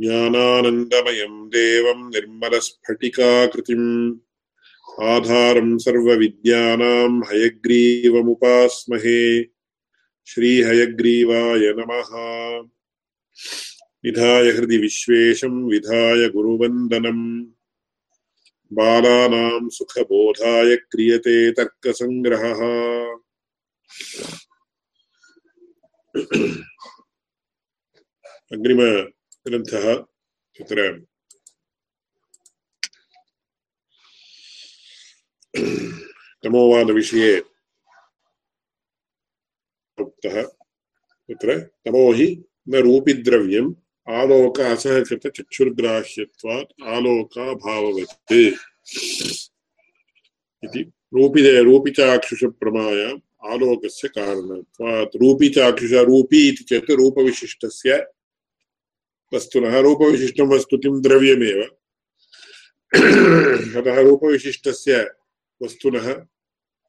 ज्ञानानन्दमयम् देवम् निर्मलस्फटिकाकृतिम् आधारम् सर्वविद्यानाम् हयग्रीवमुपास्महे श्रीहयग्रीवाय नमः। निधाय हृदि विश्वेशम् विधाय गुरुवन्दनम् बालानाम् सुखबोधाय क्रियते तर्कसङ्ग्रहः। अग्रिमग्रन्थः तत्र तमोवादविषये उक्तः तत्र तमो हि न रूपिद्रव्यम्, आलोक असहकृतचक्षुर्ग्राह्यत्वात् आलोकाभाववत् इति। रूपि रूपिचाक्षुषप्रमायाम्। आलोकस्य कारणत्वात् रूपिचाक्षुष रूपी इति चेत् रूपविशिष्टस्य वस्तुनः, रूपविशिष्टं वस्तु किं द्रव्यमेव। अतः रूपविशिष्टस्य वस्तुनः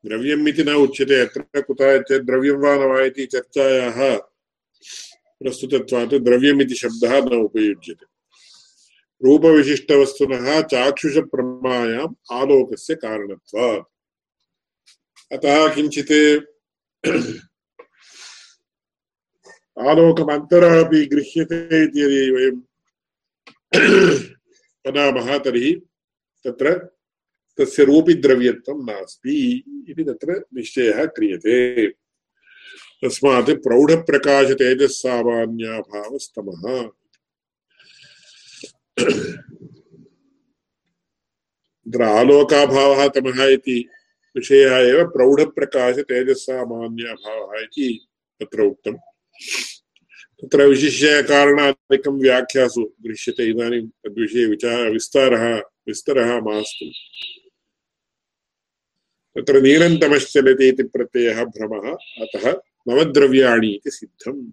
द्रव्यम् इति न उच्यते अत्र कुतः चेत् द्रव्यं वा न वा इति चर्चायाः प्रस्तुतत्वात् द्रव्यम् इति शब्दः न उपयुज्यते। रूपविशिष्टवस्तुनः चाक्षुषप्रमायाम् आलोकस्य कारणत्वात्। अतः किञ्चित् आलोकमन्तरः अपि गृह्यते इति यदि वयं वदामः तर्हि तत्र तस्य रूपिद्रव्यत्वं नास्ति इति तत्र निश्चयः क्रियते तस्मात् प्रौढप्रकाशतेजस्सामान्याभावस्तमः तत्र आलोकाभावः तमः इति विषयः एव प्रौढप्रकाशतेजस्सामान्याभावः इति तत्र उक्तम् तत्र विशिष्य कारणादिकं व्याख्यासु दृश्यते, इदानीं तद्विषये विचार विस्तारः विस्तरः मास्तु। तत्र नीरन्तमश्चलति इति प्रत्ययः भ्रमः, अतः नवद्रव्याणि इति सिद्धम्।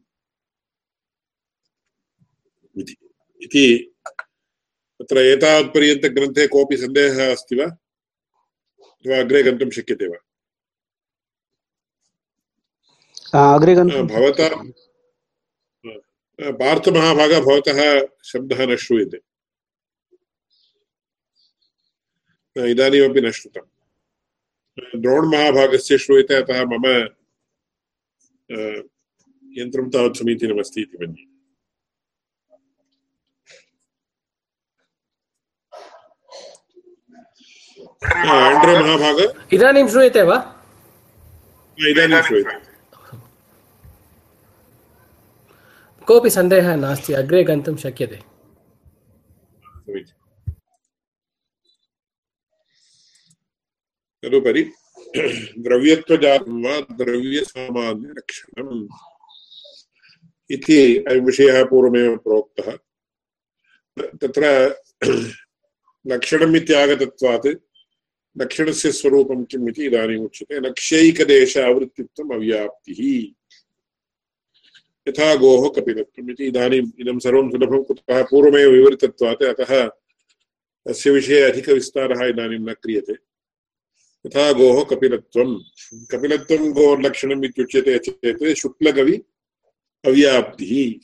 इति तत्र एतावत्पर्यन्तग्रन्थे कोऽपि सन्देहः अस्ति वा? अग्रे गन्तुं शक्यते वा? अग्रे भवता पार्थमहाभाग भवतः शब्दः न श्रूयते। इदानीमपि न श्रुतम् द्रोणमहाभागस्य श्रूयते अतः मम यन्त्रं तावत् समीचीनमस्ति इति मन्ये। आण्ड्रे महाभाग। इदानीं श्रूयते वा? इदानीं श्रूयते। कोऽपि सन्देहः नास्ति अग्रे गन्तुं शक्यते। तदुपरि द्रव्यत्वजातं वा द्रव्यसामान्यलक्षणम् इति विषयः पूर्वमेव प्रोक्तः। तत्र लक्षणम् इत्यागतत्वात् लक्षणस्य स्वरूपं किम् इति इदानीम् उच्यते। लक्ष्यैकदेश आवृत्तित्वम् अव्याप्तिः। यथा गोः कपिलत्वम् इदानीम् इदं सर्वं सुलभं कुतः पूर्वमेव विवृतत्वात्, अतः तस्य विषये अधिकविस्तारः इदानीं न क्रियते। यथा गोः कपिलत्वं कपिलत्वं गोर्लक्षणम् इत्युच्यते चेत् शुक्लकवि अव्याप्तिः।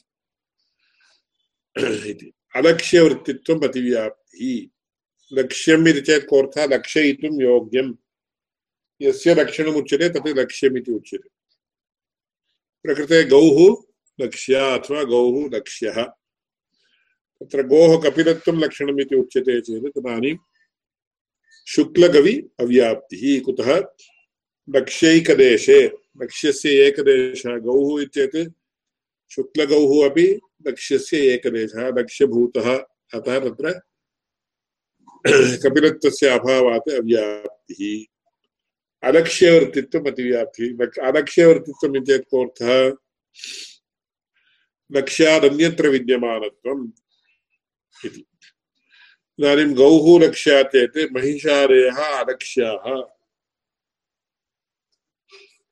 इति। अलक्ष्यवृत्तित्वम् अतिव्याप्तिः। लक्ष्यम् इति चेत् कोऽर्थः? लक्षयितुं योग्यं। यस्य लक्षणमुच्यते तत् लक्ष्यमिति उच्यते। प्रकृते गौः लक्ष्या अथवा गौः लक्ष्यः। तत्र गोः कपिलत्वं लक्षणम् इति उच्यते चेत् तदानीं शुक्लकवि अव्याप्तिः। कुतः? लक्ष्यैकदेशे। लक्ष्यस्य एकदेशः गौः इत्येत् शुक्लगौः अपि लक्ष्यस्य एकदेशः, लक्ष्यभूतः। अतः तत्र कपिलत्वस्य अभावात् अव्याप्तिः। अलक्ष्यवर्तित्वम् अतिव्याप्तिः। अलक्ष्यवर्तित्वम् इत्येत् कोऽर्थः? लक्ष्यादन्यत्र विद्यमानत्वम् इति। इदानीं गौः लक्ष्यात् चेत् महिषादयः अलक्ष्याः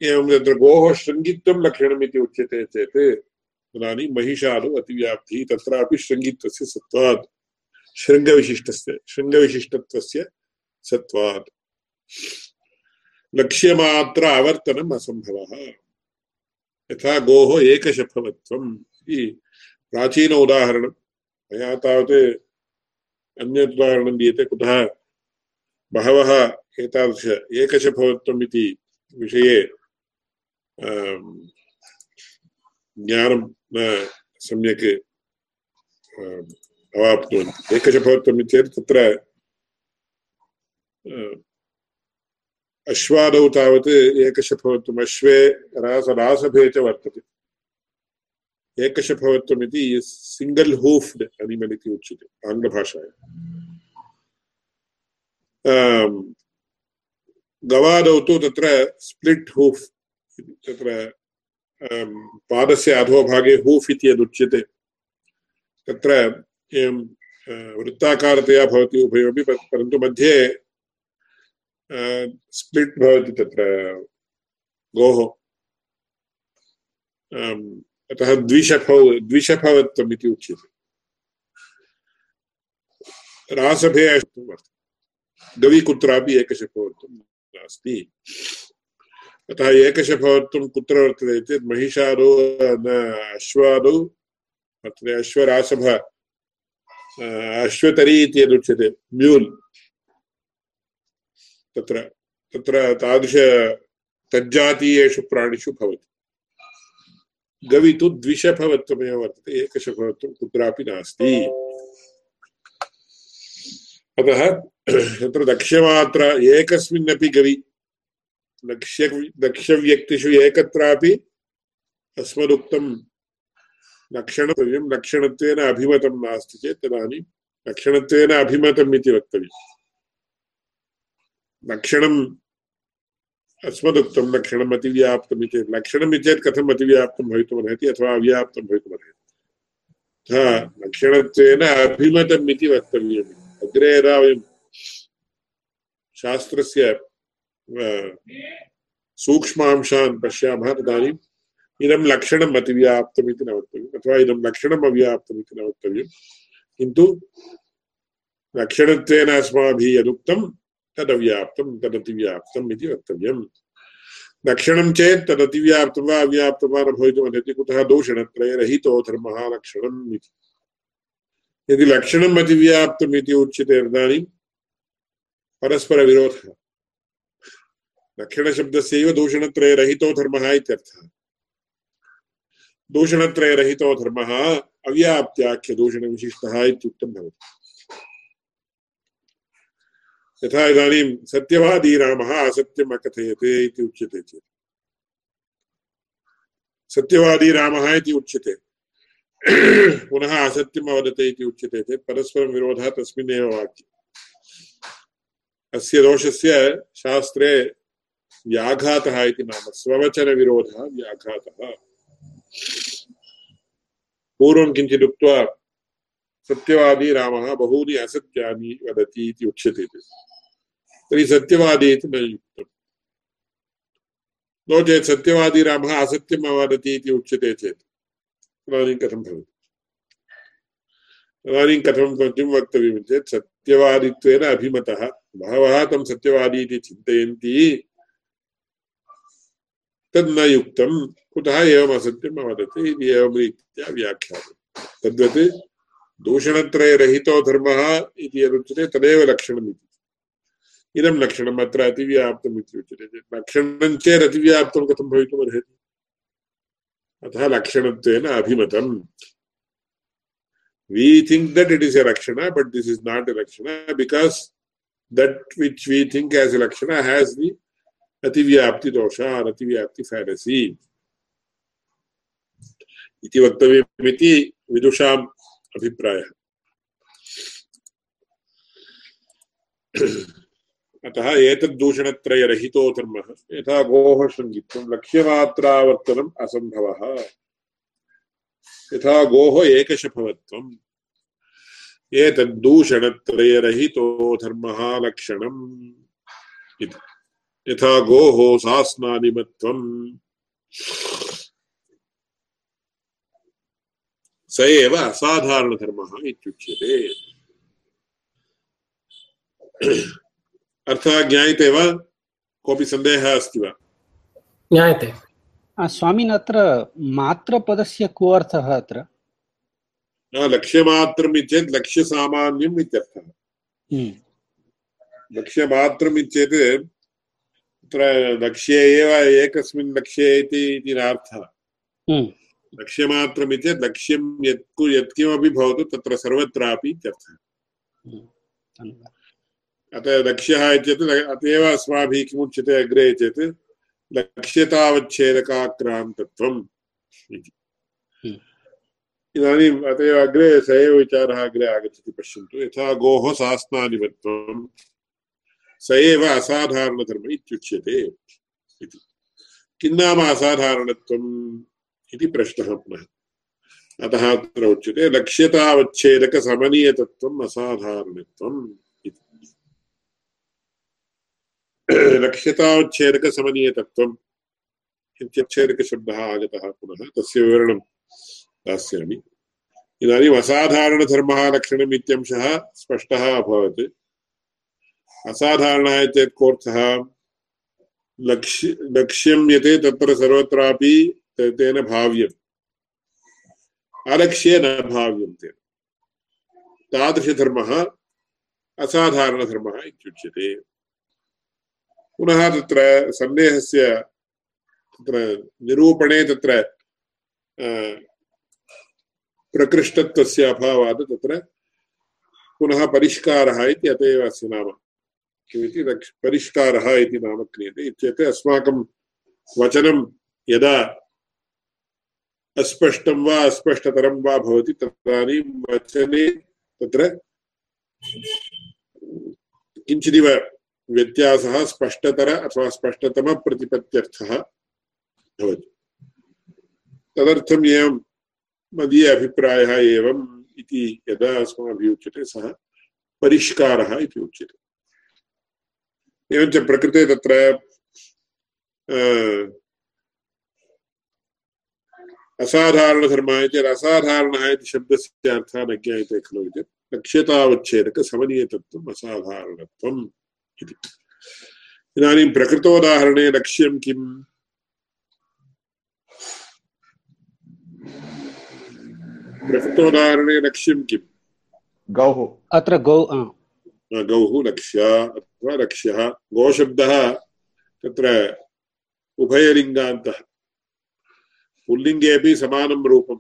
एवं तत्र गोः शृङ्गित्वं लक्षणम् इति उच्यते चेत् तदानीं महिषादौ अतिव्याप्तिः। तत्रापि शृङ्गित्वस्य सत्त्वात्। शृङ्गविशिष्टस्य, शृङ्गविशिष्टत्वस्य सत्त्वात्। लक्ष्यमात्र अवर्तनम् असम्भवः। यथा गोः एकशफवत्वम् इति प्राचीन उदाहरणं। मया तावत् अन्यत् दीयते, कुतः बहवः एतादृश एकशफवत्वम् इति विषये ज्ञानं न सम्यक् एकशफवत्वम् चेत् तत्र अश्वादौ तावत् एकशफवत्वम् अश्वे रास रासभे च वर्तते एकशफवत्वम् इति सिङ्गल् हूफ्ड् अनिमल् इति उच्यते आङ्ग्लभाषायां गवादौ तु तत्र स्प्लिट् हूफ् तत्र पादस्य अधोभागे हूफ् इति यदुच्यते तत्र एवं वृत्ताकारतया भवति उभयोपि परन्तु मध्ये स्प्लिट् भवति तत्र, गोः। अतः द्विशफौ द्विशफवत्वम् इति उच्यते। रासभे वर्तते। गवि कुत्रापि एकशफवत्वं नास्ति। अतः एकशफवत्वं कुत्र वर्तते चेत् महिषादौ न अश्वादौ, वर्तते अश्वरासभ। अश्वतरी इति यदुच्यते म्यूल् तत्र तत्र तादृश तज्जातीयेषु प्राणिषु भवति गवि तु द्विशफवत्वमेव वर्तते एकशफवत्वं कुत्रापि नास्ति अतः तत्र दक्ष्यमात्र एकस्मिन्नपि गवि लक्ष्य लक्ष्यव्यक्तिषु एकत्रापि अस्मदुक्तं लक्षणतव्यं लक्षणत्वेन अभिमतं नास्ति चेत् तदानीं लक्षणत्वेन अभिमतम् इति वक्तव्यम्। लक्षणम् अस्मदुक्तं, लक्षणम् अतिव्याप्तम् इति लक्षणम् इति चेत् कथम् अतिव्याप्तं भवितुमर्हति अथवा अव्याप्तं भवितुमर्हति हा, लक्षणत्वेन अभिमतम् इति वक्तव्यम्। अग्रे यदा वयं शास्त्रस्य सूक्ष्मांशान् पश्यामः तदानीम् इदं लक्षणम् अतिव्याप्तम् इति न वक्तव्यम्, अथवा इदं लक्षणम् अव्याप्तम् इति न वक्तव्यम्। किन्तु लक्षणत्वेन अस्माभिः यदुक्तं तदव्याप्तं तदतिव्याप्तम् इति वक्तव्यम्। लक्षणं चेत् तदतिव्याप्तं वा अव्याप्तं वा न भवितुमर्हति कुतः दूषणत्रयरहितो धर्मः लक्षणम् इति। यदि लक्षणम् अतिव्याप्तम् इति उच्यते तदानीं परस्परविरोधः। लक्षणशब्दस्यैव दूषणत्रयरहितो धर्मः इत्यर्थः। दूषणत्रयरहितो धर्मः अव्याप्त्याख्यदूषणविशिष्टः इत्युक्तं भवति। यथा इदानीं सत्यवादी रामः असत्यम् अकथयते इति उच्यते चेत्। सत्यवादी रामः इति उच्यते। पुनः असत्यम् अवदते इति उच्यते चेत् परस्परं विरोधः तस्मिन्नेव वाक्ये। अस्य दोषस्य शास्त्रे व्याघातः इति नाम स्ववचनविरोधः व्याघातः। पूर्वं किञ्चिदुक्त्वा सत्यवादी रामः बहूनि असत्यानि वदति इति उच्यते तर्हि सत्यवादी इति न युक्तम् नो चेत् सत्यवादी रामः असत्यम् अवदति इति उच्यते चेत्। तदानीं कथं भवति? तदानीं कथं किं वक्तव्यं चेत् सत्यवादित्वेन अभिमतः बहवः तं सत्यवादी इति चिन्तयन्ति। तन्न युक्तं कुतः एवम् असत्यम् अवदति इति एवं रीत्या व्याख्यातं तद्वत् दूषणत्रयरहितो धर्मः इति यदुच्यते तदेव लक्षणमिति इदं लक्षणम् अत्र अतिव्याप्तम् इति उच्यते लक्षणं चेत् अतिव्याप्तं कथं भवितुमर्हति अतः लक्षणत्वेन अभिमतम् we think that it is a lakshana but this is not a lakshana because that which we think as a lakshana has the dosha or ativyapti fallacy इति वक्तव्यमिति विदुषाम् अभिप्रायः। अतः एतद्दूषणत्रयरहितो धर्मः। यथा गोः शृङ्गित्वं लक्ष्यमात्रावर्तनम् असम्भवः। यथा गोः एकशफवत्वम् एतद्दूषणत्रयरहितो धर्मः लक्षणम्। इति। यथा गोः सास्नानिमत्वम् स एव असाधारणधर्मः इत्युच्यते। अर्थः ज्ञायते वा? कोऽपि सन्देहः अस्ति वा? ज्ञायते। स्वामिन् अत्र मात्रपदस्य को अर्थः अत्र? लक्ष्यमात्रम् लक्ष्यसामान्यम् इत्यर्थः। हम्म, लक्ष्यमात्रम् तत्र लक्ष्ये एव एकस्मिन् लक्ष्ये इति नार्थः। हम्म, लक्ष्यमात्रम् इति चेत् लक्ष्यं यत् यत्किमपि भवतु तत्र सर्वत्रापि इत्यर्थः। हम्म, अतः लक्ष्यः इत्येतत् ल- अत एव अस्माभिः किमुच्यते अग्रे चेत् लक्ष्यतावच्छेदकाक्रान्तत्वम् इति। हम्म। इदानीम् अत एव अग्रे स एव विचारः अग्रे आगच्छति पश्यन्तु। यथा गोः सास्नानिवत्वम् स एव असाधारणधर्म इत्युच्यते इति। किं असाधारणत्वम् इति प्रश्नः पुनः। अतः अत्र उच्यते लक्ष्यतावच्छेदकसमनीयतत्वम् असाधारणत्वम् लक्ष्यतावच्छेदकसमनीयतत्वम् इत्यच्छेदकशब्दः आगतः पुनः। तस्य विवरणं दास्यामि। इदानीम् असाधारणधर्मः लक्षणम् इत्यंशः स्पष्टः अभवत्। असाधारणः कोऽर्थः लक्ष्य, लक्ष्यं तत्र सर्वत्रापि तेन भाव्यम्। अलक्ष्ये न भाव्यं तेन तादृशधर्मः असाधारणधर्मः इत्युच्यते। पुनः तत्र सन्देहस्य तत्र निरूपणे तत्र प्रकृष्टत्वस्य अभावात् तत्र पुनः परिष्कारः इति अत एव अस्य नाम। किमिति परिष्कारः इति नाम क्रियते इत्युक्ते अस्माकं वचनं यदा अस्पष्टं वा अस्पष्टतरं वा भवति तदानीं वचने तत्र किञ्चिदिव व्यत्यासः स्पष्टतर अथवा स्पष्टतमप्रतिपत्त्यर्थः भवति। तदर्थम् एवं मदीय अभिप्रायः एवम् इति यदा अस्माभिः उच्यते सः परिष्कारः इति उच्यते। एवञ्च प्रकृते तत्र असाधारणधर्मः इति असाधारणः इति शब्दस्य अर्थः न ज्ञायते खलु इति लक्ष्यतावच्छेदकसमनीयतत्वम् असाधारणत्वम् इति इदानीं प्रकृतोदाहरणे लक्ष्यं किम् प्रकृतोदाहरणे लक्ष्यं किम् गौः अत्र गौ गौः लक्ष्य अथवा लक्ष्यः गोशब्दः तत्र उभयलिङ्गान्तः। पुल्लिङ्गे अपि समानं रूपं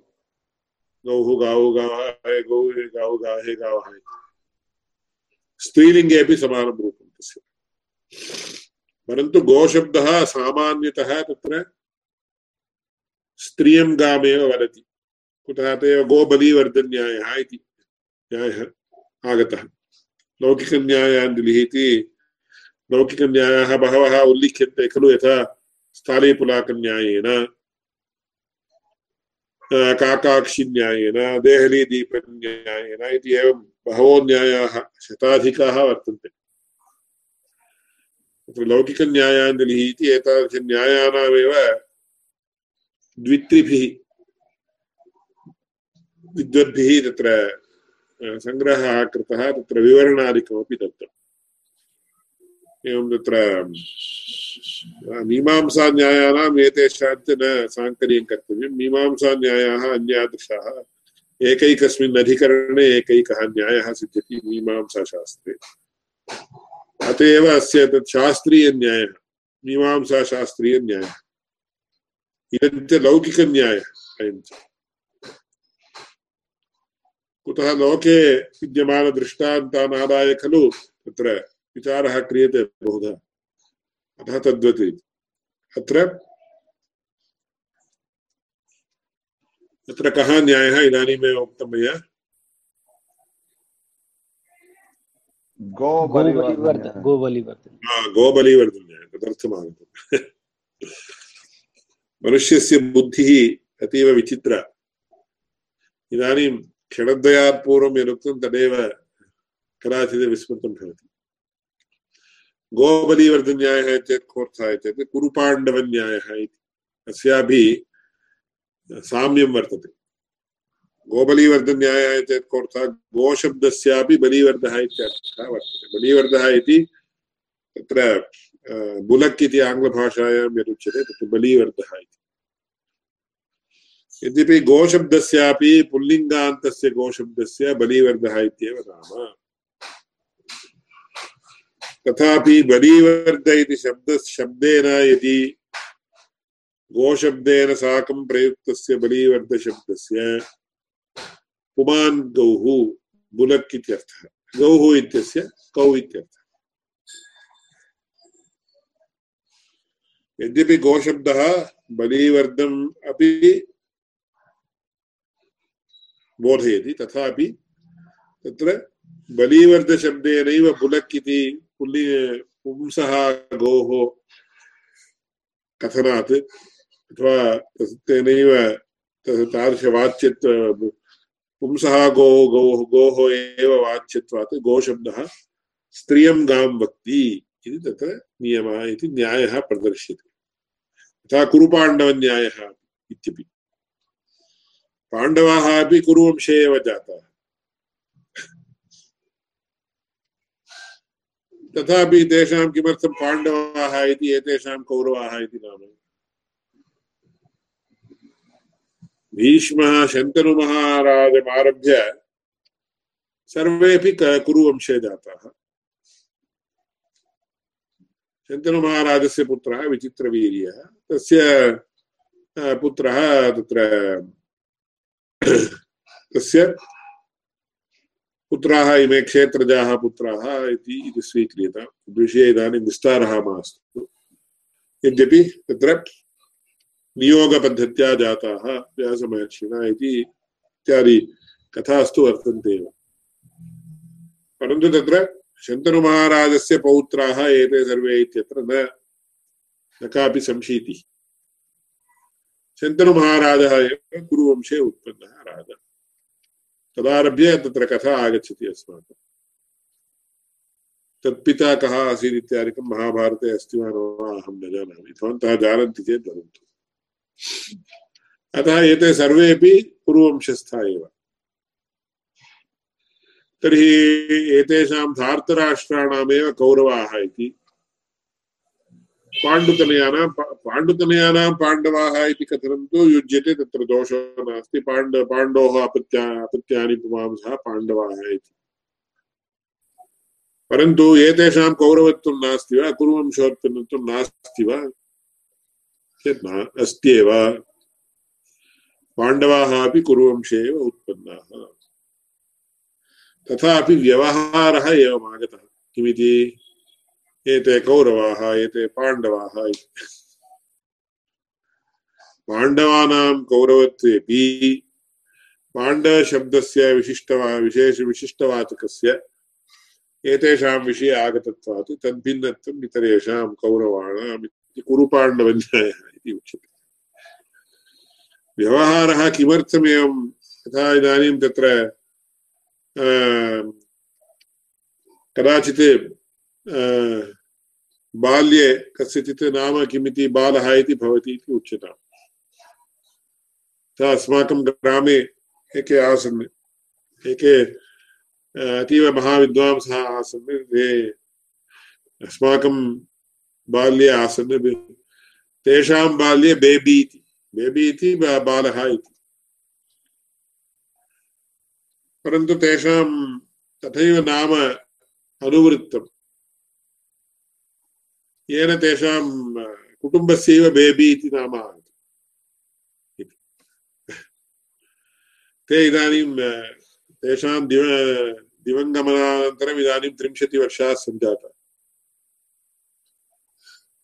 गौः गावः गावः गौः, हे गावः गावः गावः इति स्त्रीलिङ्गे अपि समानं रूपं तस्य। परन्तु गोशब्दः सामान्यतः तत्र स्त्रियं गामेव वदति। कुतः इति। न्यायः आगतः। लौकिकन्यायाञ्जलिः इति लौकिकन्यायाः बहवः उल्लिख्यन्ते खलु यथा स्थालीपुलाकन्यायेन काकाक्षिन्यायेन देहलीदीपन्यायेन इति एवं बहवो न्यायाः शताधिकाः वर्तन्ते तत्र लौकिकन्यायाञ्जलिः इति एतादृशन्यायानामेव द्वित्रिभिः विद्वद्भिः तत्र सङ्ग्रहः कृतः तत्र विवरणादिकमपि दत्तम् एवं तत्र मीमांसान्यायानाम् न साङ्कर्यं कर्तव्यं मीमांसान्यायाः अन्यादृशाः एकैकस्मिन् अधिकरणे एकैकः न्यायः सिद्ध्यति मीमांसाशास्त्रे अत एव अस्य तत् शास्त्रीयन्यायः मीमांसाशास्त्रीयन्यायः इदं च लौकिकन्यायः अयं च कुतः लोके विद्यमानदृष्टान्तान् आदाय खलु? तत्र विचारः क्रियते बहुधा। अतः तद्वत्। अत्र अत्र कः न्यायः? इदानीमेव उक्तं मया। गोबलीवर्धन्यायः तदर्थमागतम् मनुष्यस्य बुद्धिः अतीव विचित्रा। इदानीं क्षणद्वयात् पूर्वं यदुक्तं तदेव कदाचित् विस्मृतं भवति गोबलीवर्धन्यायः चेत् कोऽर्थः चेत् कुरुपाण्डवन्यायः इति अस्यापि साम्यं वर्तते गोबलीवर्धन्यायः चेत् कोऽर्थः गोशब्दस्यापि बलीवर्धः इत्यर्थः वर्तते बलीवर्धः इति तत्र बुलक् इति आङ्ग्लभाषायां यदुच्यते तत्र बलीवर्धः इति यद्यपि गोशब्दस्यापि पुल्लिङ्गान्तस्य गोशब्दस्य बलिवर्धः इत्येव नाम। तथापि बलीवर्ध इति शब्द शब्देन यदि गोशब्देन साकं प्रयुक्तस्य बलीवर्धशब्दस्य पुमान् गौः, बुलक् इत्यर्थः। गौः इत्यस्य कौ इत्यर्थः। यद्यपि गोशब्दः बलीवर्धम् अपि बोधयति तथापि तत्र बलीवर्धशब्देनैव बुलक् इति पुल्लि पुंसः गोः कथनात् अथवा तेनैव तादृशवाच्यत्व पुंसः गो गोः गोः एव वाच्यत्वात् गोशब्दः स्त्रियं गां वक्ति इति तत्र नियमः इति न्यायः प्रदर्श्यते। तथा कुरुपाण्डवन्यायः इत्यपि। पाण्डवाः अपि कुरुवंशे एव जाताः। तथापि तेषां किमर्थं पाण्डवाः इति, एतेषां कौरवाः इति नाम। भीष्मः शन्तनुमहाराजमारभ्य सर्वेपि कुरुवंशे जाताः। शन्तनुमहाराजस्य पुत्रः विचित्रवीर्यः। तस्य पुत्रः तत्र तस्य पुत्राः इमे क्षेत्रजाः पुत्राः इति इति स्वीक्रियतां। तद्विषये इदानीं विस्तारः मास्तु। यद्यपि तत्र नियोगपद्धत्या जाताः व्यासमहर्षिणा इति इत्यादि कथास्तु वर्तन्ते एव। परन्तु तत्र शन्तनुमहाराजस्य पौत्राः एते सर्वे इत्यत्र न न कापि संशीतिः शन्तनुमहाराजः एव कुरुवंशे उत्पन्नः राजा। तदारभ्य तत्र कथा आगच्छति अस्माकं। तत्पिता कः आसीत् इत्यादिकं महाभारते अस्ति वा न वा, अहं न जानामि। भवन्तः जानन्ति चेत् वदन्तु। अतः एते सर्वेपि पूर्ववंशस्था एव। तर्हि एतेषां धार्तराष्ट्राणामेव कौरवाः इति पाण्डुतनयानां पाण्डुतनयानां पाण्डवाः इति कथनं तु युज्यते तत्र दोषो नास्ति। पाण्ड पाण्डोः अपत्या अपत्यानि पुमांसः पाण्डवाः इति। परन्तु एतेषां कौरवत्वं नास्ति वा? कुरुवंशोत्पन्नत्वं नास्ति वा? चेत् न पाण्डवाः अपि कुरुवंशे एव उत्पन्नाः। तथापि व्यवहारः एवमागतः। किमिति? एते कौरवाः, एते पाण्डवाः पाण्डवानां कौरवत्वेपि पाण्डवशब्दस्य विशिष्टवा, विशेष, विशिष्टवाचकस्य एतेषां विषये आगतत्वात्, तद्भिन्नत्वम् इतरेषां कौरवाणाम् इति कुरुपाण्डवन्यायः इति उच्यते। व्यवहारः किमर्थमेवं? यथा इदानीं तत्र कदाचित् बाल्ये कस्यचित् नाम किमिति बालः इति भवति इति उच्यताम्। तथा अस्माकं ग्रामे एके आसन्। एके अतीव महाविद्वांसः आसन्। ते अस्माकं बाल्ये आसन्। तेषां बाल्ये बेबी इति। बेबी इति बालः इति। परन्तु तेषां तथैव नाम अनुवृत्तम्। येन तेषां कुटुम्बस्यैव बेबी इति नाम ते इदानीं तेषां दिव, दिवङ्गमनानन्तरम् इदानीं त्रिंशतिवर्षाः सञ्जाताः।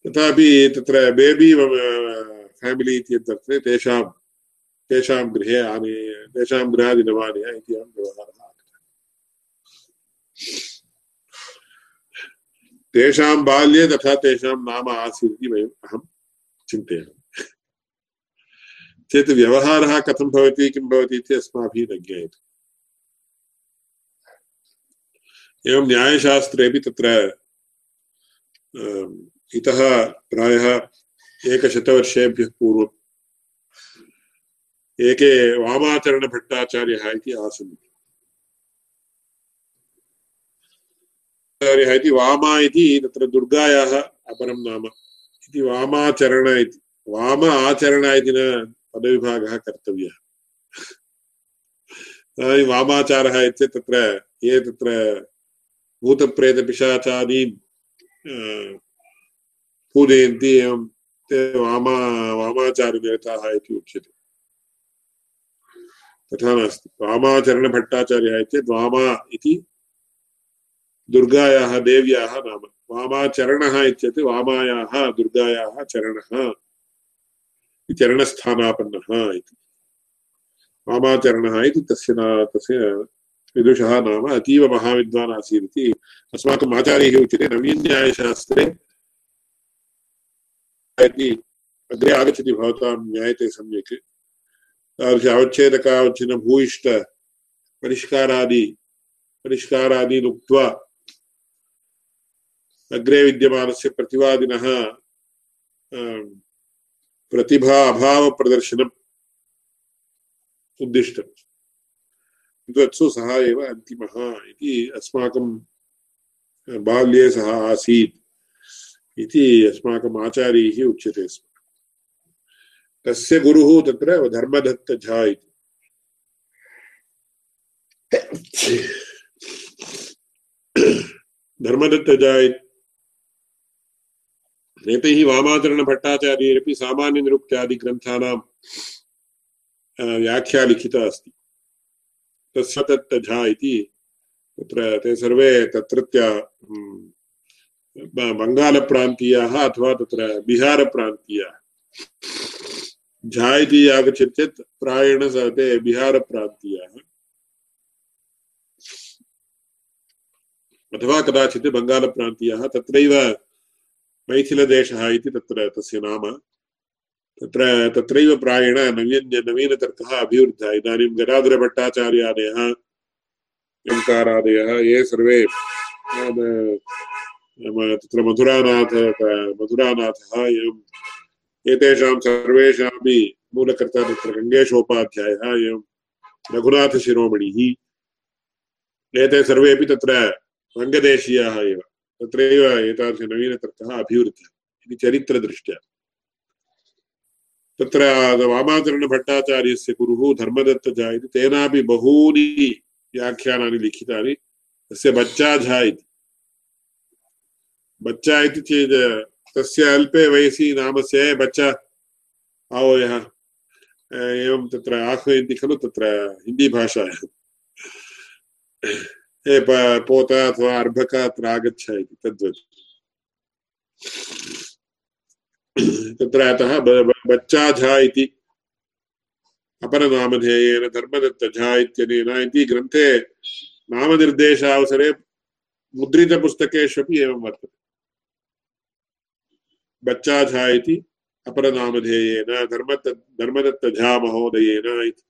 तथापि तत्र बेबी फेमिलि यद्वर्तते तेषां तेषां गृहे आनीय तेषां गृहादिनमानीय इति अहं व्यवहारः तेषां बाल्ये तथा तेषां नाम आसीत् इति वयम् अहं चिन्तयामि। चेत् व्यवहारः कथं भवति, किं भवति इति अस्माभिः न ज्ञायते। एवं न्यायशास्त्रेपि तत्र इतः प्रायः एकशतवर्षेभ्यः पूर्वम् एके वामाचरणभट्टाचार्यः इति आसन्। आचार्यः इति वामा इति तत्र दुर्गायाः अपरं नाम। इति वामाचरण इति। वाम आचरण इति न पदविभागः कर्तव्यः। वामाचारः इत्येतत् ये तत्र भूतप्रेतपिशाचादीन् पूजयन्ति एवं ते वामा वामाचार्यदेवताः इति उच्यते। तथा नास्ति। वामाचरणभट्टाचार्यः चेत् वामा इति दुर्गायाः देव्याः नाम वामाचरणः इत्येतत् वामायाः, दुर्गायाः चरणः चरणस्थानापन्नः इति। वामाचरणः इति तस्य तस्य विदुषः नाम अतीव आसीत् इति अस्माकम् आचार्यैः उच्यते। नवीन्यायशास्त्रे इति अग्रे आगच्छति भवतां ज्ञायते सम्यक्। तादृश अवच्छेदकावच्छिन्न भूयिष्ठ परिष्कारादि परिष्कारादीन् उक्त्वा अग्रे विद्यमानस्य प्रतिवादिनः प्रतिभा अभावप्रदर्शनम् उद्दिष्टम्। विद्वत्सु सः एव अन्तिमः इति अस्माकं बाल्ये सः आसीत् इति अस्माकम् आचार्यैः उच्यते स्म। तस्य गुरुः तत्र धर्मदत्तझा इति। धर्मदत्तझा एतैः वामाचरणभट्टाचार्यैरपि सामान्यनिरुक्त्यादिग्रन्थानां व्याख्या लिखिता अस्ति। तस्य तत् झा इति तत्र ते सर्वे तत्रत्य अथवा तत्र बिहारप्रान्तीयाः। झा इति आगच्छति चेत् प्रायेण ते बिहारप्रान्तीयाः। अथवा कदाचित् बङ्गालप्रान्तीयाः तत्रैव मैथिलदेशः इति तत्र तस्य नाम। तत्र, तत्रैव प्रायेण नवीन्य नवीनतर्कः अभिवृद्धः। इदानीं गदाधरभट्टाचार्यादयः ओङ्कारादयः ये सर्वे तत्र मधुरानाथ, मधुरानाथः, एवम् एतेषां सर्वेषामपि मूलकर्ता तत्र गङ्गेशोपाध्यायः एवं रघुनाथशिरोमणिः। एते सर्वेपि तत्र वङ्गदेशीयाः एव। तत्रैव एतादृशनवीनतर्कः अभिवृद्धः इति चरित्रदृष्ट्या। तत्र वामाचरणभट्टाचार्यस्य गुरुः धर्मदत्तझा इति तेनापि बहूनि व्याख्यानानि लिखितानि। तस्य बच्चाझा इति। बच्चा इति चेत् तस्य अल्पे वयसि नामस्य बच्चा आओ यः एवं तत्र आह्वयन्ति खलु तत्र हिन्दीभाषायां। हे पोता अथवा अर्भक अत्र आगच्छ इति तद्वत्। तत्र अतः बच्चाझा इति, अपरनामधेयेन धर्मदत्तझा इत्यनेन इति ग्रन्थे नामनिर्देशावसरे मुद्रितपुस्तकेष्वपि एवं वर्तते। बच्चाझा इति, अपरनामधेयेन धर्मदत्त धर्मदत्तझा महोदयेन इति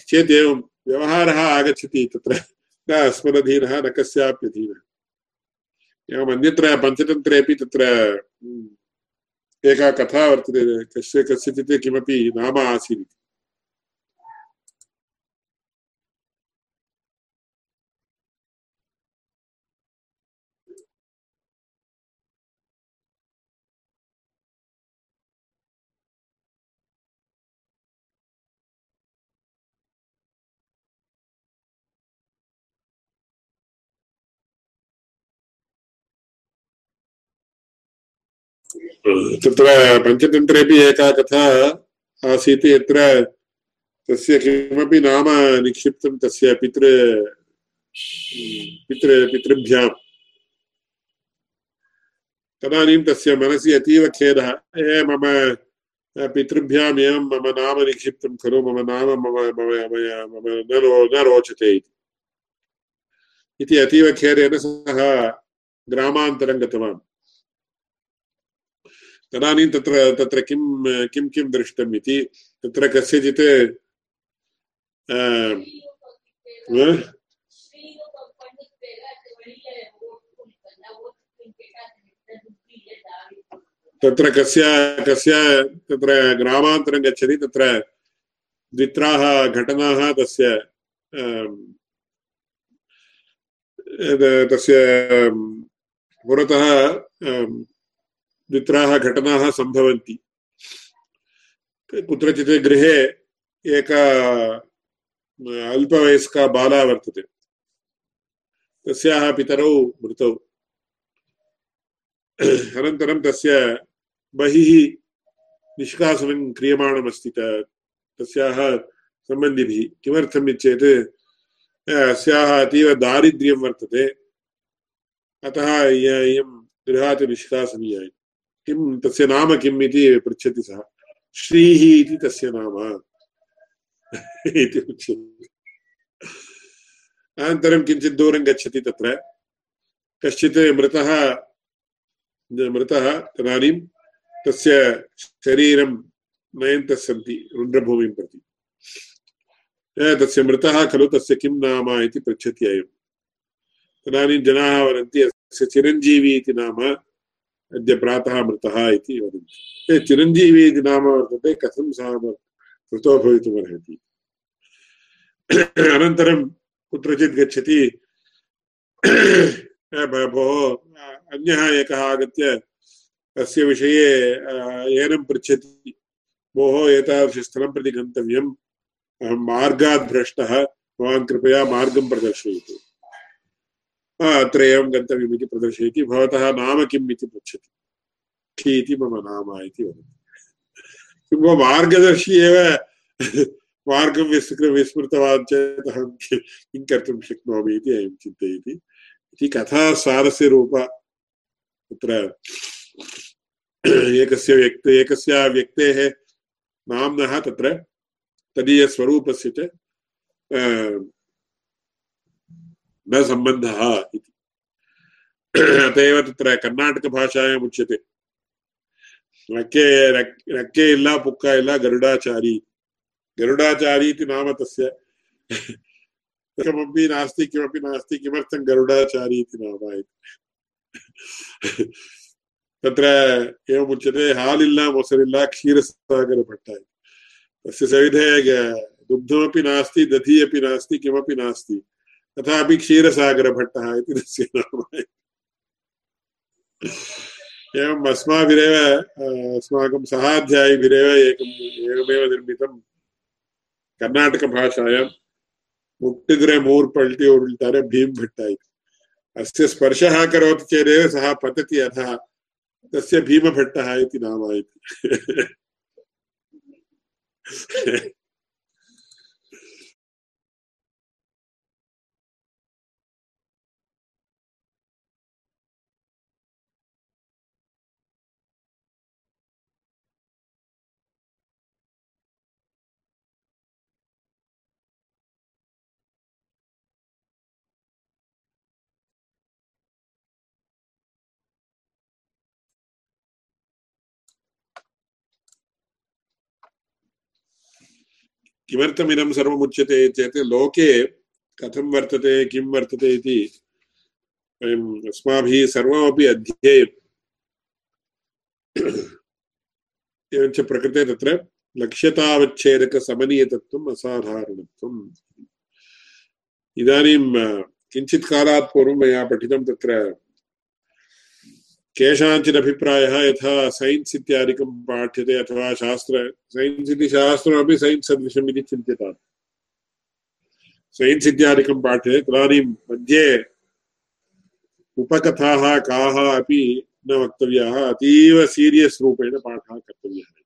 चेत् एवं व्यवहारः आगच्छति तत्र। न अस्मदधीनः, न कस्याप्यधीनः एवम् अन्यत्र पञ्चतन्त्रेपि तत्र एका कथा वर्तते, कस्य कस्यचित् किमपि नाम आसीत् तत्र पञ्चतन्त्रेपि एका कथा आसीत् यत्र तस्य किमपि नाम निक्षिप्तं तस्य पितृ पितृ पितृभ्याम् तदानीं तस्य मनसि अतीव खेदः। ए, मम पितृभ्याम् एवं मम नाम निक्षिप्तं खलु, मम नाम मम मम मम न रो, न रोचते इति। अतीव खेदेन सः ग्रामान्तरं गतवान्। तदानीं तत्र तत्र किं किं किं दृष्टम् इति तत्र कस्यचित् तत्र कस्य कस्य तत्र ग्रामान्तरं गच्छति तत्र द्वित्राः घटनाः तस्य तस्य पुरतः द्वित्राः घटनाः सम्भवन्ति। कुत्रचित् गृहे एका अल्पवयस्का बाला वर्तते। तस्याः पितरौ मृतौ। अनन्तरं तस्य बहिः निष्कासनं क्रियमाणमस्ति। तस्याः सम्बन्धिभिः किमर्थम् चेत् अस्याः अतीव दारिद्र्यं वर्तते। अतः इयं गृहात् निष्कासनीया किं तस्य नाम किम् इति पृच्छति सः। श्रीः इति तस्य नाम। इति उच्यते। अनन्तरं किञ्चित् दूरं गच्छति तत्र। कश्चित् मृतः मृतः, तदानीं तस्य शरीरं नयन्तः सन्ति रुद्रभूमिं प्रति। तस्य मृतः खलु तस्य किं नाम इति पृच्छति अयं तदानीं जनाः वदन्ति, अस्य चिरञ्जीवी इति नाम अद्य प्रातः मृतः इति वदन्ति। ते चिरञ्जीवी इति नाम वर्तते, कथं सः मृतो भवितुमर्हति अनन्तरं कुत्रचित् गच्छति भोः, अन्यः एकः आगत्य तस्य विषये एनं पृच्छति। भोः एतादृशस्थलं प्रति गन्तव्यम्। अहं मार्गात् भ्रष्टः भवान् कृपया मार्गं प्रदर्शयतु। अत्र एवं गन्तव्यम् इति प्रदर्शयति। भवतः नाम किम् इति पृच्छति। इति मम नाम इति वदति। किं मार्गदर्शी एव मार्गं विस्मृ, विस्मृतवान् चेत् अहं किं कर्तुं शक्नोमि इति अयं चिन्तयति। इति कथा स्वारस्यरूप तत्र एकस्य व्यक्ति, एकस्य व्यक्तेः नाम्नः तत्र तदीयस्वरूपस्य च न सम्बन्धः इति। अत एव तत्र कर्णाटकभाषायाम् उच्यते। रक्के रक्के इल्ल, पुक्क गरुडाचारी। गरुडाचारी इति नाम तस्य। किमपि नास्ति किमपि नास्ति, किमर्थं गरुडाचारी इति नाम इति। तत्र एवमुच्यते हालिल्ल, मोसरिल्ल क्षीरसागरभट्ट इति। तस्य सविधे दुग्धमपि नास्ति, दधि अपि नास्ति, किमपि नास्ति। तथापि क्षीरसागरभट्टः इति तस्य नाम एवम् अस्माभिरेव अस्माकं सहाध्यायिभिरेव एकम् एवमेव निर्मितं कर्णाटकभाषायां मुट्टिगरे मूर् पल्टि उरुल्तारे भीम भट्ट इति। अस्य स्पर्शः करोति चेदेव सः पतति अधः तस्य भीमभट्टः इति नाम इति। किमर्थमिदं सर्वमुच्यते चेत् लोके कथं वर्तते, किं वर्तते इति वयम् अस्माभिः सर्वमपि अध्येयम् एवञ्च प्रकृते तत्र लक्ष्यतावच्छेदकसमनीयतत्वम् असाधारणत्वम्। इदानीं, किञ्चित् कालात् पूर्वं मया पठितं तत्र केषाञ्चित् अभिप्रायः यथा सैन्स् इत्यादिकं पाठ्यते अथवा शास्त्र सैन्स् इति शास्त्रमपि सैन्स् सदृशम् इति चिन्त्यताम्। सैन्स् इत्यादिकं पाठ्यते, तदानीं मध्ये उपकथाः काः अपि न वक्तव्याः, अतीव सीरियस् रूपेण पाठः कर्तव्यः।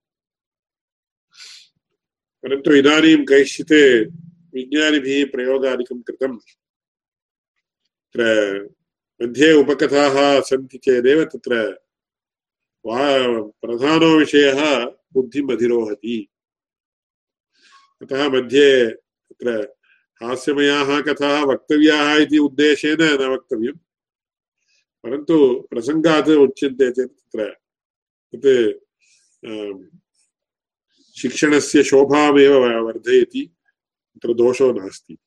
परन्तु इदानीं कैश्चित् विज्ञानिभिः प्रयोगादिकं कृतं तत्र मध्ये उपकथाः सन्ति चेदेव तत्र। वा, प्रधानो विषयः बुद्धिम् अधिरोहति अतः मध्ये तत्र हास्यमयाः कथाः, वक्तव्याः इति उद्देशेन न वक्तव्यम्। परन्तु प्रसङ्गात् उच्यन्ते चेत् तत्र तत् शिक्षणस्य शोभामेव वर्धयति। तत्र दोषो नास्ति।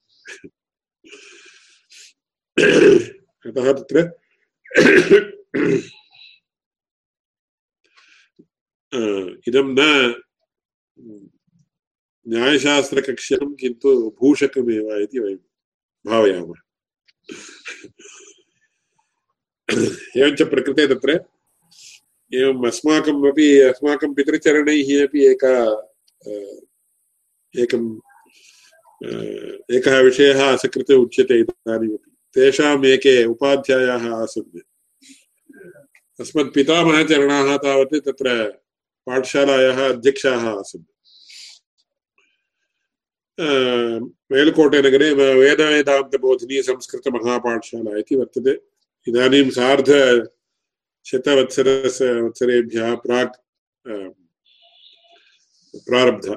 अतः तत्र इदं न न्यायशास्त्रकक्ष्यं किन्तु भूषकमेव इति वयं भावयामः एवञ्च प्रकृते तत्र एवम् अस्माकम् अपि अस्माकं पितृचरणैः अपि एका एकम् एकः विषयः असकृते उच्यते इदानीमपि तेषाम् एके उपाध्यायाः आसन्। अस्मत्पितामहचरणाः तावत् तत्र पाठशालायाः अध्यक्षाः आसन्। मेलुकोटेनगरे वेदवेदान्तबोधिनी संस्कृतमहापाठशाला इति वर्तते। इदानीं सार्ध शतवत्सरस, वत्सरेभ्यः प्राक् प्रारब्धा।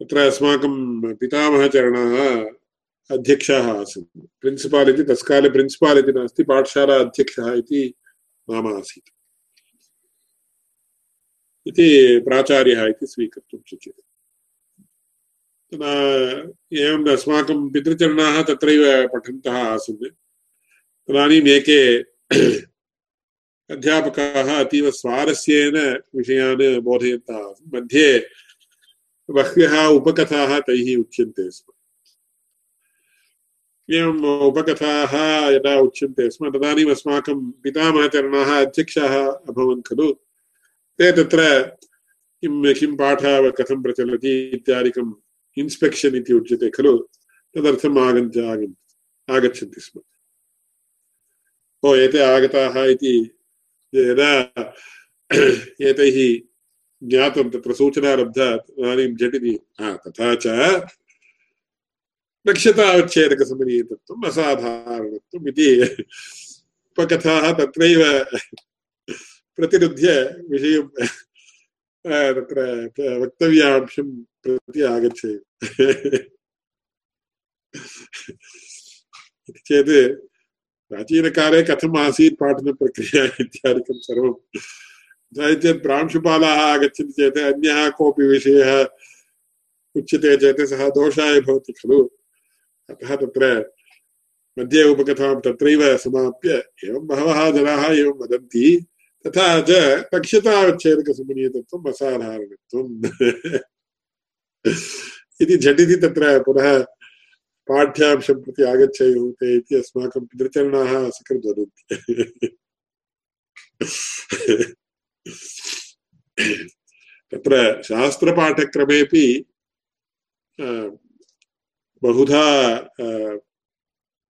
तत्र अस्माकं पितामहचरणाः अध्यक्षाः आसन्। प्रिन्सिपाल् इति, तत्काले प्रिन्सिपाल् इति नास्ति, पाठशाला अध्यक्षः इति नाम आसीत्। इति प्राचार्यः इति स्वीकर्तुं शक्यते। एवम् अस्माकं पितृचरणाः तत्रैव पठन्तः आसन्। तदानीम् एके अध्यापकाः अतीव विषयान् बोधयन्तः आसन्। मध्ये बह्व्यः उपकथाः तैः उच्यन्ते स्म। एवम् उपकथाः यदा उच्यन्ते स्म, तदानीम् अस्माकं पितामहचरणाः अध्यक्षाः अभवन् खलु। ते तत्र किं किं पाठः कथं प्रचलति इत्यादिकम् इन्स्पेक्षन् इति उच्यते खलु। तदर्थम् आगन्त, आगन्, आगच्छन्ति स्म। ओ, एते आगताः इति यदा एतैः ज्ञातं, तत्र सूचना लब्धा तदानीं झटिति तथा च नक्षतावच्छेदकसमनीयतत्वम् असाधारणत्वम् इति उपकथाः तत्रैव प्रतिरुध्य विषयं तत्र वक्तव्यांशं प्रति आगच्छेत्। इति चेत् प्राचीनकाले कथम् आसीत् पाठनप्रक्रिया इत्यादिकं सर्वं चेत् प्रांशुपालाः आगच्छन्ति चेत् अन्यः कोऽपि विषयः उच्यते चेत् सः दोषाय भवति खलु? अतः तत्र मध्ये उपकथां तत्रैव समाप्य एवं बहवः जनाः एवं वदन्ति, तथा च कक्ष्यतावच्छेदकसमनीयतत्वम् असाधारणत्वम्। इति झटिति तत्र पुनः पाठ्यांशं प्रति आगच्छेयुः ते इति अस्माकं पितृचरणाः सकृत् वदन्ति। तत्र शास्त्रपाठक्रमेपि बहुधा भिन्न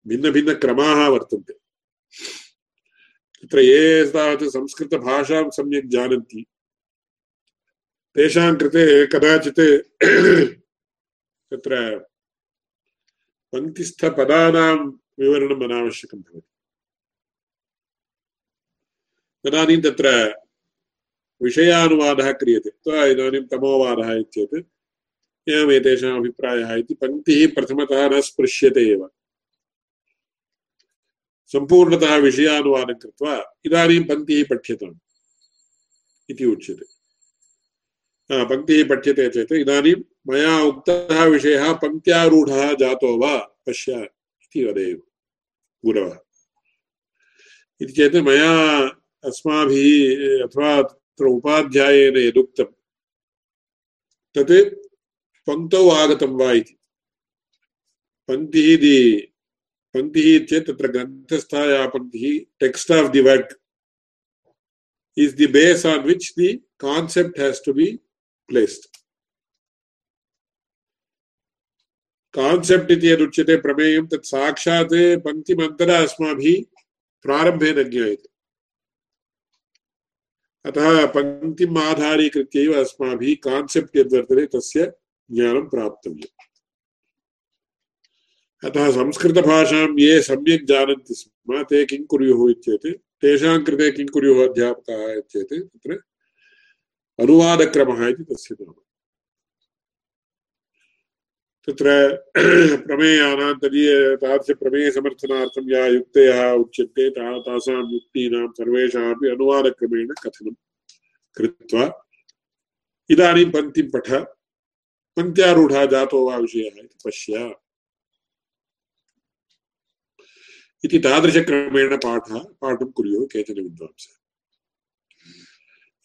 भिन्नभिन्नक्रमाः वर्तन्ते। तत्र ये तावत् संस्कृतभाषां सम्यक् जानन्ति, तेषां कृते कदाचित् तत्र पङ्क्तिस्थपदानां विवरणम् अनावश्यकं भवति। तदानीं तत्र विषयानुवादः क्रियते। इदानीं तमोवादः इत्येत् एवम् एतेषाम् अभिप्रायः इति पङ्क्तिः प्रथमतः न स्पृश्यते एव। सम्पूर्णतः विषयानुवादं कृत्वा इदानीं पङ्क्तिः पठ्यताम् इति उच्यते। पङ्क्तिः पठ्यते चेत् इदानीं मया उक्तः विषयः पङ्क्त्यारूढः जातो वा, पश्य इति वदेयुः गुरवः इति चेत् मया अस्माभिः अथवा तत्र उपाध्यायेन यदुक्तं तत् पङ्क्तौ आगतं वा इति पङ्क्तिः दि पङ्क्तिः तत्र ग्रन्थस्थाया पङ्क्तिः text of the work is the base on which the concept has to be placed. Concept इति यदुच्यते प्रमेयं तत् साक्षात् पङ्क्तिमन्तरा अस्माभिः प्रारम्भेन ज्ञायते अतः पङ्क्तिम् आधारीकृत्यैव अस्माभिः कान्सेप्ट् यद्वर्तते तस्य ज्ञानं प्राप्तव्यम् अतः संस्कृतभाषां ये सम्यक् जानन्ति स्म ते किं कुर्युः इत्येत् तेषां कृते किं कुर्युः अध्यापकाः इत्येत् तत्र अनुवादक्रमः इति तस्य नाम तत्र प्रमेयानां तदीय तादृशप्रमेयसमर्थनार्थं या युक्तयः उच्यन्ते ता तासां युक्तीनां सर्वेषामपि अनुवादक्रमेण कथनं कृत्वा इदानीं पङ्क्तिं पठ पङ्क्त्यारूढः जातो वा विषयः इति पश्य। इति तादृशक्रमेण पाठः, पाठं कुर्युः, केचन विद्वांसः।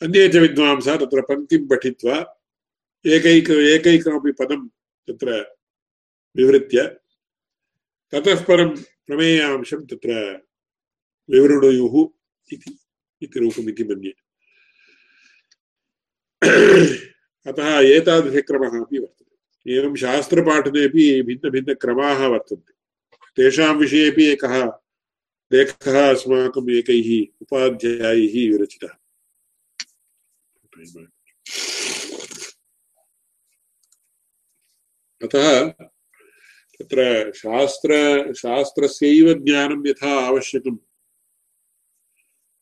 अन्ये च विद्वांसः तत्र पङ्क्तिं पठित्वा एकैक एकैकमपि पदं तत्र विवृत्य, ततः परं प्रमेयांशं तत्र विवृणुयुः इति इति रूपमिति मन्ये। अतः एतादृशक्रमः अपि वर्तते। एवं शास्त्रपाठनेपि भिन्नभिन्नक्रमाः वर्तन्ते। तेषां विषयेपि एकः लेखः अस्माकम् एकैः उपाध्यायैः विरचितः। अतः तत्र शास्त्र शास्त्रस्यैव ज्ञानं यथा आवश्यकं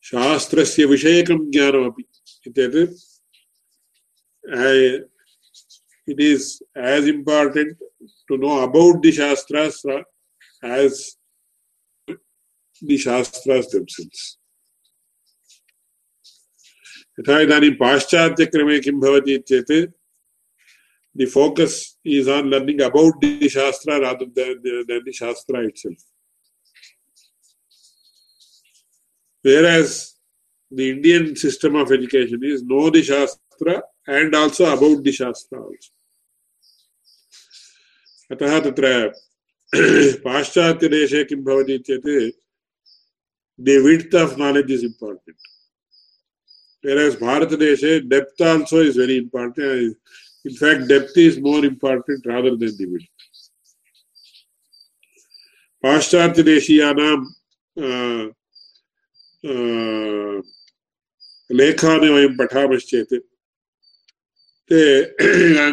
शास्त्रस्य विषयकं ज्ञानमपि इत्येतत् it is as important to know about the shastras as the shastras themselves. यथा इदानीं पाश्चात्यक्रमे किं भवति चेत् the focus is on learning about the Shastra rather than, than the Shastra itself. Whereas the Indian system of education is know the Shastra and also about the Shastra also. अतः तत्र पाश्चात्यदेशे किं भवति चेत् the width of knowledge is important. Whereas Bharatadeshe, depth also is very important. In fact, depth is more important rather than the width. पाश्चात्यदेशीयानां लेखानि वयं पठामश्चेत् ते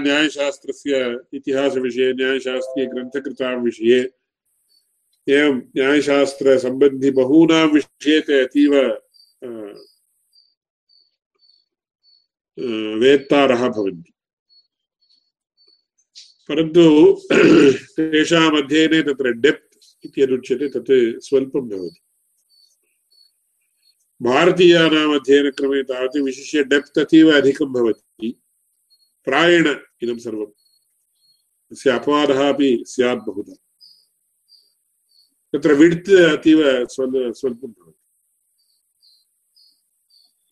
न्यायशास्त्रस्य इतिहासविषये न्यायशास्त्रीयग्रन्थकृतां विषये एवं न्यायशास्त्रसम्बन्धि बहूनां विषये ते अतीव वेत्तारः भवन्ति परन्तु तेषाम् अध्ययने तत्र डेप्त् इत्यदुच्यते तत् स्वल्पं भवति भारतीयानाम् अध्ययनक्रमे तावत् विशिष्य डेप्त् अतीव अधिकं भवति प्रायेण इदं सर्वं तस्य अपवादः अपि स्यात् बहुधा तत्र विड्त् अतीव स्वल् स्वल्पं भवति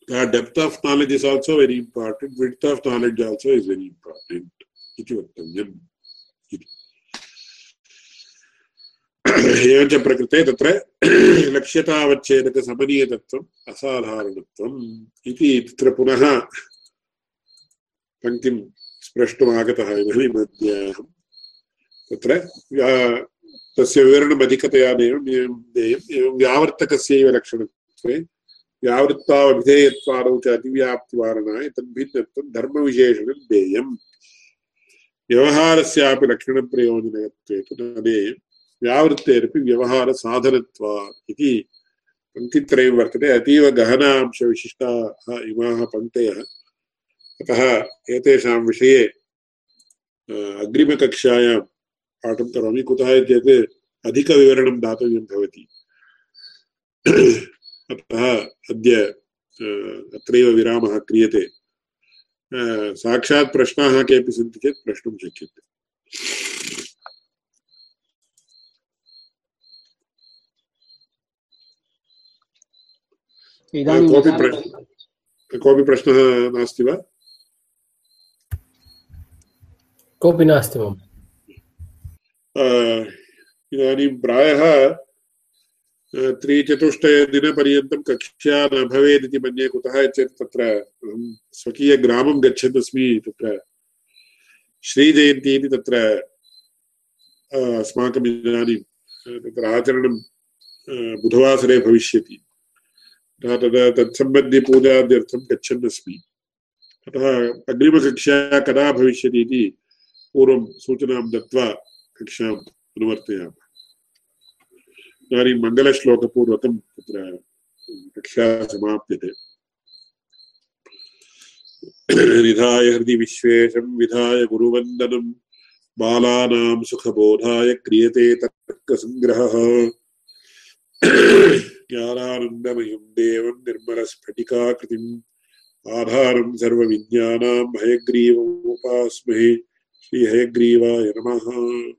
depth of knowledge is also very important. Width of knowledge also is very important. इति वक्तव्यम् एवञ्च प्रकृते तत्र लक्ष्यतावच्छेदकसमनीयतत्वम् असाधारणत्वम् इति तत्र पुनः पङ्क्तिं स्प्रष्टुम् आगतः इदानीम् अद्याहं तत्र तस्य विवरणम् अधिकतया देयं देयम्। एवं व्यावर्तकस्यैव लक्षणत्वे व्यावृत्तावभिधेयत्वादौ च अतिव्याप्तिवारणाय तद्भिन्नत्वं धर्मविशेषणं देयम्। व्यवहारस्यापि लक्षणप्रयोजनत्वे तु न देयं व्यावृत्तेरपि व्यवहारसाधनत्वात् इति पङ्क्तित्रयं वर्तते। अतीव गहनांशविशिष्टाः इमाः पङ्क्तयः। अतः एतेषां विषये अग्रिमकक्षायां पाठं करोमि। कुतः चेत् अधिकविवरणं दातव्यं भवति। अतः अद्य अत्रैव विरामः क्रियते। साक्षात् प्रश्नाः केऽपि सन्ति चेत् प्रष्टुं शक्यते। कोऽपि प्रश्नः नास्ति वा? कोऽपि नास्ति मम। इदानीं प्रायः त्रिचतुष्टयदिनपर्यन्तं कक्षा न भवेत् इति मन्ये कुतः चेत् तत्र अहं स्वकीयग्रामं गच्छन् अस्मि तत्र। श्रीजयन्ती इति तत्र अस्माकम् इदानीं तत्र आचरणं बुधवासरे भविष्यति। अतः तदा तत्सम्बन्धिपूजाद्यर्थं गच्छन् अस्मि अतः अग्रिमकक्षा कदा भविष्यति इति पूर्वं सूचनां दत्वा कक्षाम् अनुवर्तयामः। इदानीं मङ्गलश्लोकपूर्वकं तत्र कक्षा समाप्यते। निधाय हृदि विश्वेशं विधाय गुरुवन्दनं। बालानां सुखबोधाय क्रियते तर्कसङ्ग्रहः। ज्ञानानन्दमयं देवं निर्मलस्फटिकाकृतिम्। आधारं सर्वविज्ञानां हयग्रीवमुपास्महे श्रीहयग्रीवाय नमः।